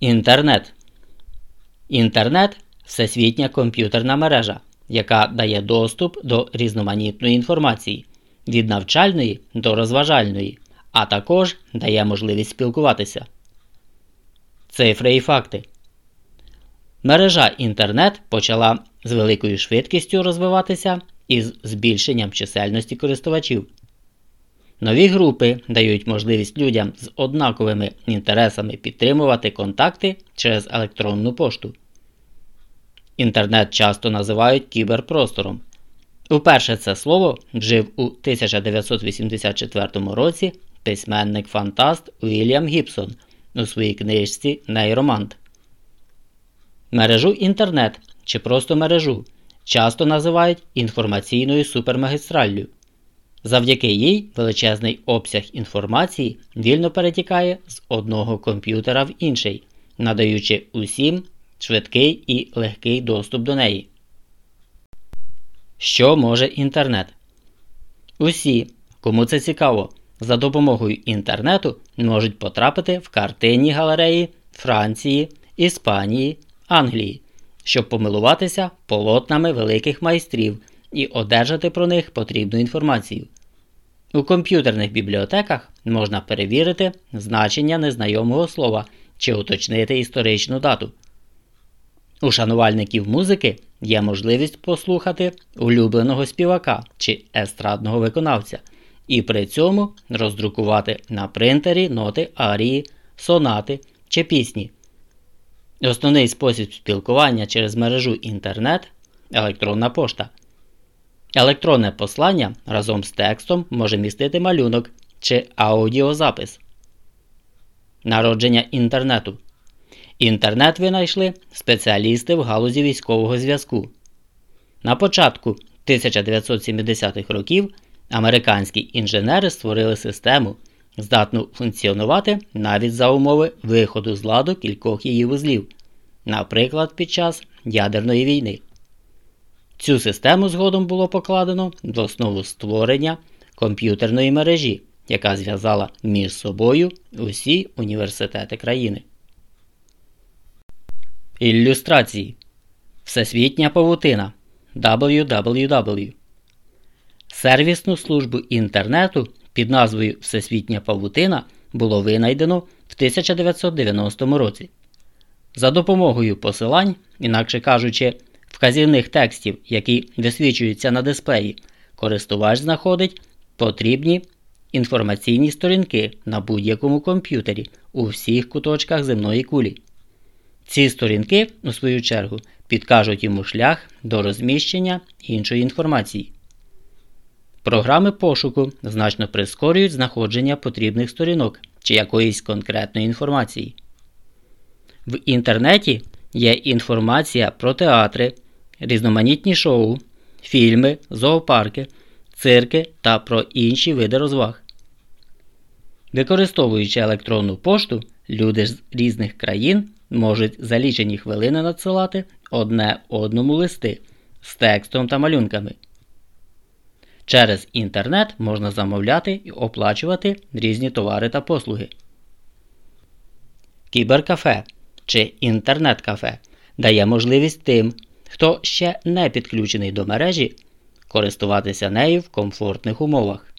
Інтернет. Інтернет всесвітня комп'ютерна мережа, яка дає доступ до різноманітної інформації від навчальної до розважальної, а також дає можливість спілкуватися. Цифри і факти. Мережа інтернет почала з великою швидкістю розвиватися із збільшенням чисельності користувачів. Нові групи дають можливість людям з однаковими інтересами підтримувати контакти через електронну пошту. Інтернет часто називають кіберпростором. Уперше це слово вжив у 1984 році письменник фантаст Уільям Гібсон у своїй книжці Нейромант. Мережу інтернет чи просто мережу часто називають інформаційною супермагістраллю. Завдяки їй величезний обсяг інформації вільно перетікає з одного комп'ютера в інший, надаючи усім швидкий і легкий доступ до неї. Що може інтернет? Усі, кому це цікаво, за допомогою інтернету можуть потрапити в картинні галереї Франції, Іспанії, Англії, щоб помилуватися полотнами великих майстрів і одержати про них потрібну інформацію. У комп'ютерних бібліотеках можна перевірити значення незнайомого слова чи уточнити історичну дату. У шанувальників музики є можливість послухати улюбленого співака чи естрадного виконавця, і при цьому роздрукувати на принтері ноти арії, сонати чи пісні. Основний спосіб спілкування через мережу інтернет електронна пошта. Електронне послання разом з текстом може містити малюнок чи аудіозапис. Народження інтернету. Інтернет винайшли спеціалісти в галузі військового зв'язку. На початку 1970-х років американські інженери створили систему, здатну функціонувати навіть за умови виходу з ладу кількох її вузлів, наприклад, під час ядерної війни. Цю систему згодом було покладено в основу створення комп'ютерної мережі, яка зв'язала між собою усі університети країни. Ілюстрації Всесвітня павутина www Сервісну службу інтернету під назвою Всесвітня павутина було винайдено в 1990 році. За допомогою посилань, інакше кажучи, вказівних текстів, які висвічуються на дисплеї, користувач знаходить потрібні інформаційні сторінки на будь-якому комп'ютері у всіх куточках земної кулі. Ці сторінки, у свою чергу, підкажуть йому шлях до розміщення іншої інформації. Програми пошуку значно прискорюють знаходження потрібних сторінок чи якоїсь конкретної інформації. В інтернеті є інформація про театри, різноманітні шоу, фільми, зоопарки, цирки та про інші види розваг. Використовуючи електронну пошту, люди з різних країн можуть за лічені хвилини надсилати одне одному листи з текстом та малюнками. Через інтернет можна замовляти і оплачувати різні товари та послуги. Кіберкафе чи інтернет-кафе дає можливість тим, хто ще не підключений до мережі, користуватися нею в комфортних умовах.